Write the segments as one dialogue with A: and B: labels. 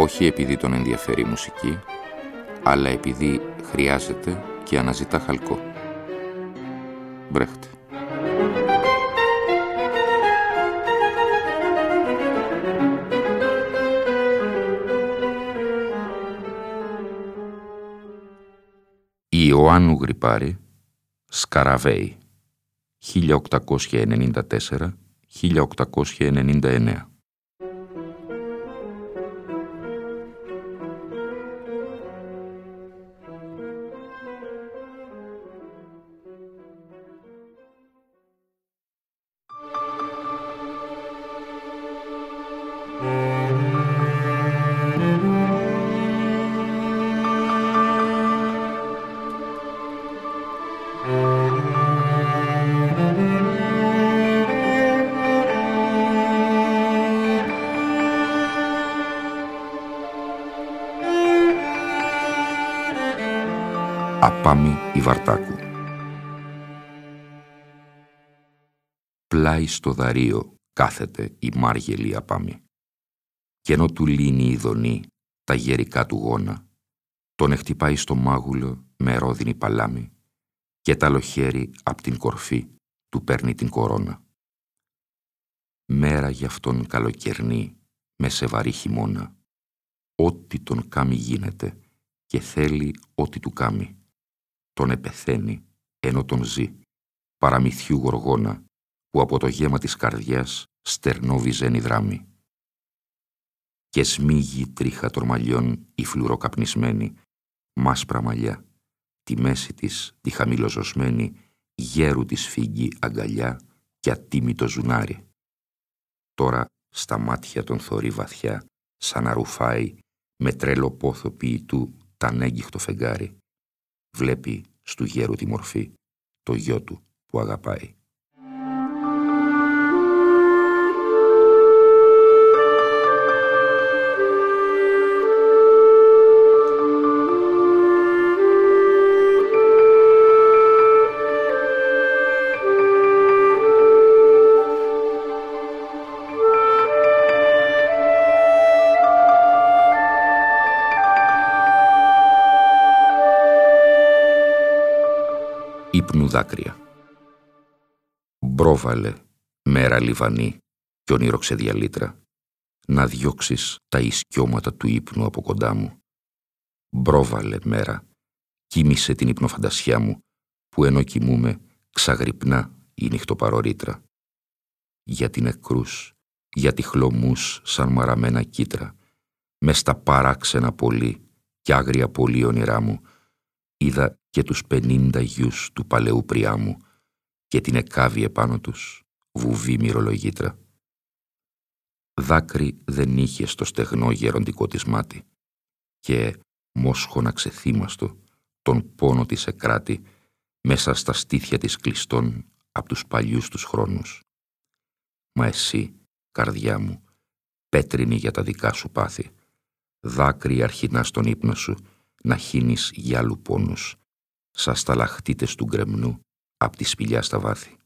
A: όχι επειδή τον ενδιαφέρει η μουσική, αλλά επειδή χρειάζεται και αναζητά χαλκό. Μπρέχτε. Η Ιωάννου Γρυπάρη, Σκαραβέη, 1894-1899 Ιβαρτάκου Πλάι στο δαρείο κάθεται η μάργελη Απάμι. Κι ενώ του λύνει η δονή τα γερικά του γόνα, τον εκτυπάει στο μάγουλο με ρόδινη παλάμη και τ' άλλο χέρι απ' την κορφή του παίρνει την κορώνα. Μέρα γι' αυτόν καλοκαιρνή με σε βαρύ χειμώνα, ό,τι τον κάμει γίνεται και θέλει ό,τι του κάμει τον επεθαίνει ενώ τον ζει, παραμυθιού γοργόνα που από το γέμα της καρδιάς στερνό βυζένει δράμη. Και σμίγει τρίχα των μαλλιών η φλουροκαπνισμένη, μάσπρα μαλλιά, τη μέση της τη χαμηλοζωσμένη, γέρου της φύγει αγκαλιά και ατίμητο ζουνάρι. Τώρα στα μάτια τον θωρεί βαθιά, σαν να ρουφάει με τρέλο πόθο ποιητού τα ανέγγιχτο φεγγάρι. Βλέπει στου γέρου τη μορφή, το γιο του που αγαπάει. Ύπνου δάκρυα. Μπρόβαλε, μέρα λιβανή κι όνειρο ξεδιαλύτρα, να διώξεις τα ισκιώματα του ύπνου από κοντά μου. Μπρόβαλε, μέρα, κοίμησε την υπνοφαντασιά μου, που ενώ κοιμούμε ξαγρυπνά η νυχτοπαρορήτρα. Γιατί νεκρούς, γιατί χλωμούς σαν μαραμένα κίτρα, μες στα παράξενα πολύ κι άγρια πολύ όνειρά μου, είδα και τους πενήντα γιους του παλαιού Πριάμου και την εκάβη επάνω τους, βουβή μυρολογήτρα. Δάκρυ δεν είχε στο στεγνό γεροντικό της μάτι και μόσχονα ξεθύμαστο τον πόνο της εκράτη μέσα στα στήθια της κλειστών από τους παλιούς τους χρόνους. Μα εσύ, καρδιά μου, πέτρινη για τα δικά σου πάθη, δάκρυ αρχινά στον ύπνο σου, να χύνεις για άλλου πόνους, σαν σταλαχτήτες του γκρεμνού απ' τη σπηλιά στα βάθη.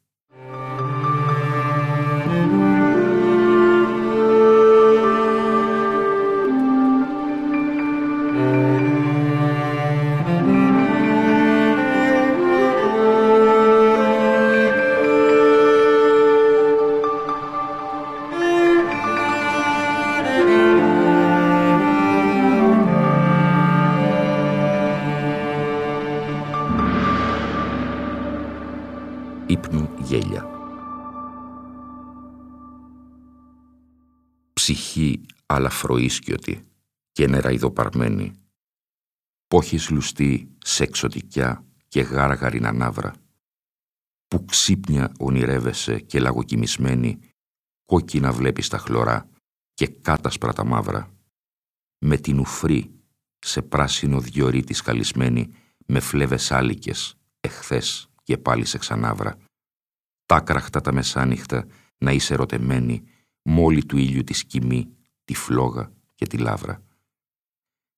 A: Ψυχή αλαφροίσκιωτη και νεραϊδοπαρμένη, πόχης λουστή σε εξωτικιά και γάργαρη ανάβρα, που ξύπνια ονειρεύεσαι και λαγοκοιμισμένη, κόκκινα βλέπεις τα χλωρά και κάτασπρα τα μαύρα, με την ουφρή σε πράσινο διορίτης καλισμένη με φλέβες άλικες, εχθές και πάλι σε ξανάβρα. Τάκραχτα τα μεσάνυχτα να είσαι ερωτεμένη μόλι του ήλιου τη σκημή, τη φλόγα και τη λάβρα.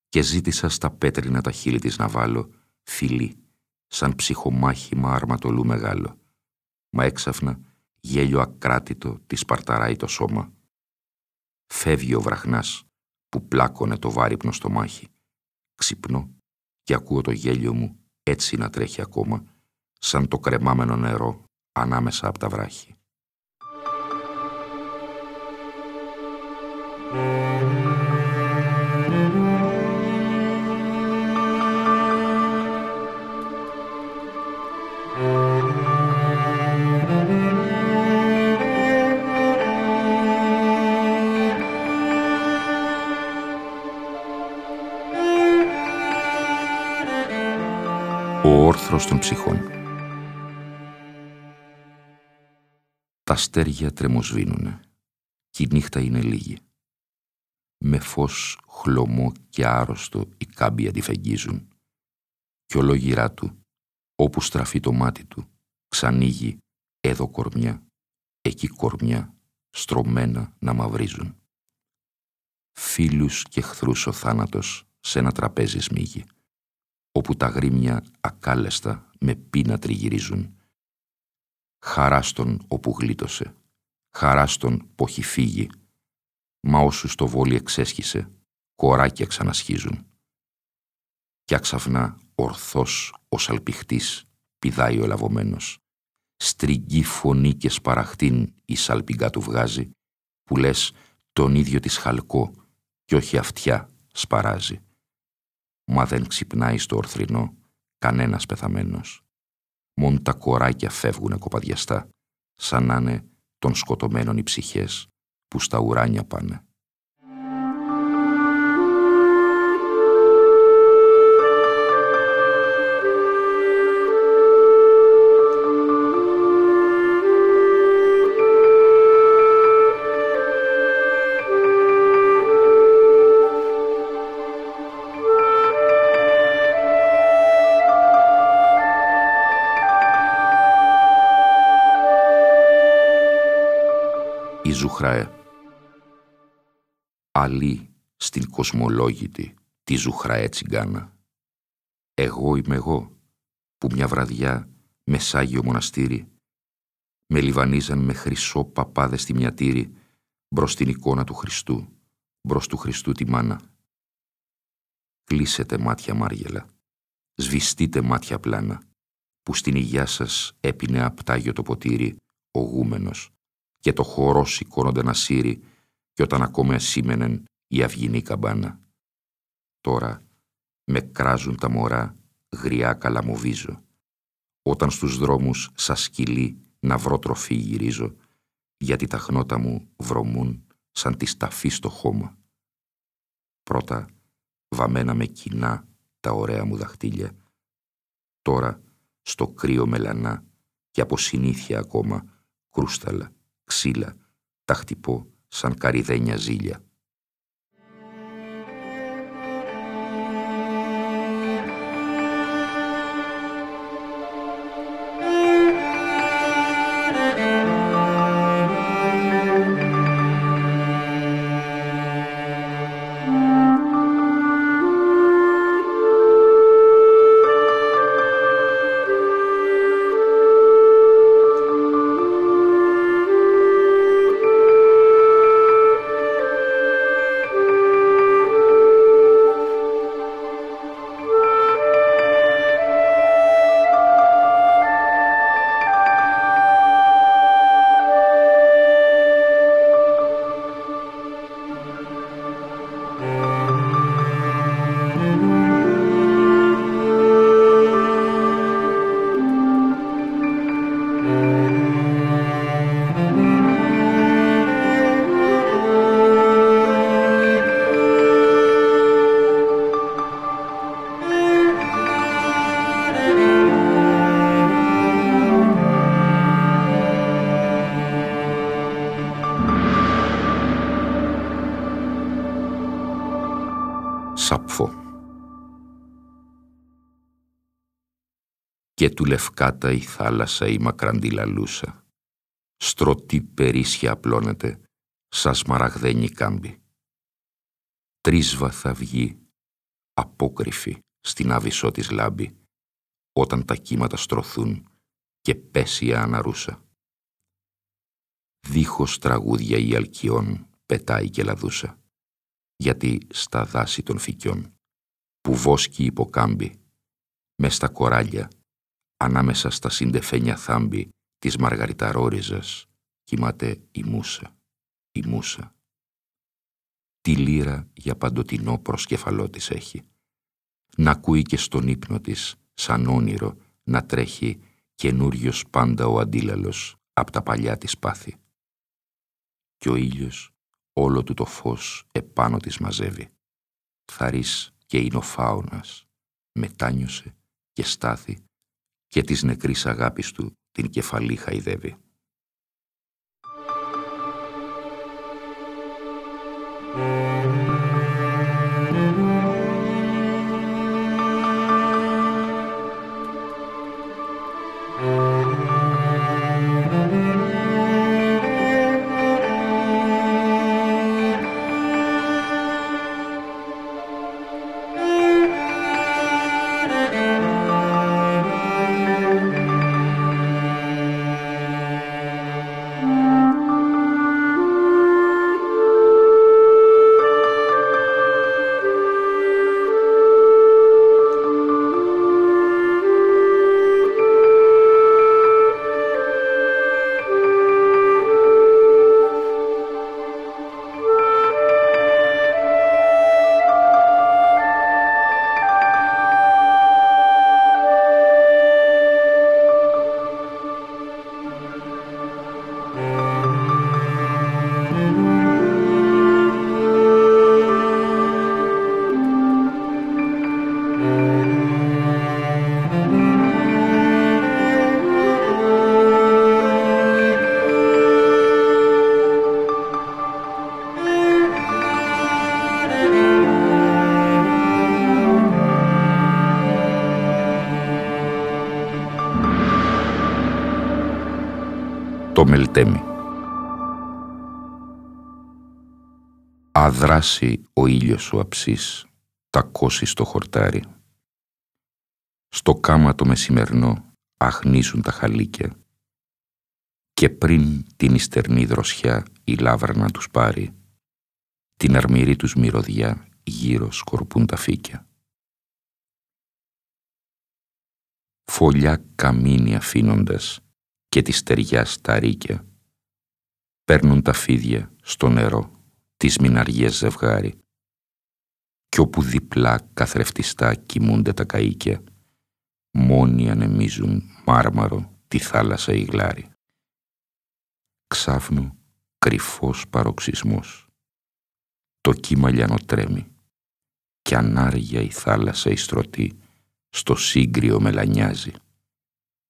A: Και ζήτησα στα πέτρινα τα χείλη της να βάλω φιλί, σαν ψυχομάχημα αρματολού μεγάλο. Μα έξαφνα γέλιο ακράτητο της σπαρταράει το σώμα. Φεύγει ο βραχνάς που πλάκωνε το βάρυπνο στο μάχη. Ξυπνώ και ακούω το γέλιο μου έτσι να τρέχει ακόμα, σαν το κρεμάμενο νερό ανάμεσα από τα βράχη. Ο όρθρος των ψυχών Τα αστέρια τρεμοσβήνουνε και η νύχτα είναι λίγη. Με φως χλωμό και άρρωστο οι κάμποι αντιφεγγίζουν κι ολόγυρά του, όπου στραφεί το μάτι του, ξανοίγει εδώ κορμιά, εκεί κορμιά, στρωμένα να μαυρίζουν. Φίλους και εχθρούς ο θάνατος σε ένα τραπέζι σμίγει όπου τα γρήμια ακάλεστα με πείνα τριγυρίζουν. Χαράστον όπου γλίτωσε, χαράστον που έχει φύγει, μα όσους το βόλι εξέσχισε, κοράκια ξανασχίζουν. Κι αξαφνά ορθός ο σαλπιχτής πηδάει ο ελαβωμένος. Στριγγεί φωνή και σπαραχτήν η σαλπιγκά του βγάζει, που λες τον ίδιο της χαλκό κι όχι αυτιά σπαράζει μα δεν ξυπνάει στο ορθρινό κανένας πεθαμένος. Μόνο τα κοράκια φεύγουνε κοπαδιαστά, σαν να είναι των σκοτωμένων οι ψυχές που στα ουράνια πάνε. Ζουχραέ. Αλλή στην κοσμολόγητη τη Ζουχραέ τσιγκάνα. Εγώ είμαι εγώ που μια βραδιά μεσάγιο μοναστήρι με λιβανίζαν με χρυσό παπάδες στη μιατήρη μπρος την εικόνα του Χριστού, μπρος του Χριστού τη μάνα. Κλείσετε μάτια Μάργελα, σβηστείτε μάτια πλάνα, που στην υγειά σας έπινε απτάγιο το ποτήρι ο γούμενος, και το χώρο σηκώνονται να σύρει και όταν ακόμα εσήμενεν η αυγινή καμπάνα. Τώρα με κράζουν τα μωρά, γριά καλαμοβίζω. Όταν στους δρόμους σα σκυλί να βρω τροφή γυρίζω, γιατί τα χνότα μου βρωμούν σαν τη σταφή στο χώμα. Πρώτα βαμμένα με κοινά τα ωραία μου δαχτύλια. Τώρα στο κρύο μελανά και από συνήθεια ακόμα κρούσταλα ξύλα, τα χτυπώ σαν καριδένια ζήλια. Λευκάτα η θάλασσα η μακραντή λαλούσα. Στρωτή περίσσια απλώνεται, σαν σμαραγδένη κάμπη. Τρίσβα θα βγει, απόκρυφη, στην άβυσσό της λάμπη, όταν τα κύματα στρωθούν και πέσει η αναρούσα. Δίχως τραγούδια η αλκιών πετάει και λαδούσα, γιατί στα δάση των φυκιών, που βόσκει υποκάμπη, μες στα κοράλια, ανάμεσα στα συντεφένια θάμπη της μαργαριταρόριζας, κοιμάται η μουσα, η μουσα. Τη λύρα για παντοτινό προσκεφαλό της έχει. Να ακούει και στον ύπνο της, σαν όνειρο, να τρέχει καινούριος πάντα ο αντίλαλος απ' τα παλιά της πάθη. Κι ο ήλιος όλο του το φως επάνω της μαζεύει. Θαρής και είναι ο φάωνας, μετάνιωσε και στάθη και της νεκρής αγάπης του την κεφαλή χαϊδεύει. Μελτέμι. Αδράσει ο ήλιος ο αψής, τα κόσι στο χορτάρι. Στο κάμα το μεσημερνό αχνίζουν τα χαλίκια και πριν την ιστερνή δροσιά η λάβρα να τους πάρει, την αρμυρή τους μυρωδιά γύρω σκορπούν τα φύκια. Φωλιά καμίνη αφήνοντας και τη στεριά στα ρίκια. Παίρνουν τα φίδια στο νερό, τις μιναριές ζευγάρι. Κι όπου διπλά καθρεφτιστά κοιμούνται τα καΐκια, μόνοι ανεμίζουν μάρμαρο τη θάλασσα η γλάρη. Ξάφνου κρυφός παροξισμός. Το κύμα λιανοτρέμει κι ανάρια η θάλασσα η στρωτή στο σύγκριο μελανιάζει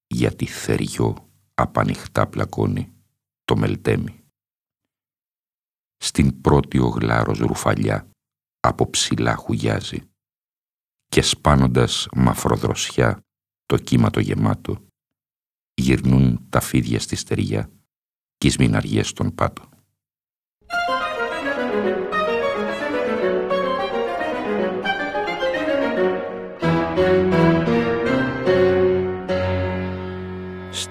A: γιατί θεριό απανοιχτά πλακώνει το μελτέμι. Στην πρώτη ο γλάρος ρουφαλιά από ψηλά χουγιάζει και σπάνοντας μαφροδροσιά το κύμα το γεμάτο γυρνούν τα φίδια στη στεριά κι οι στον πάτο.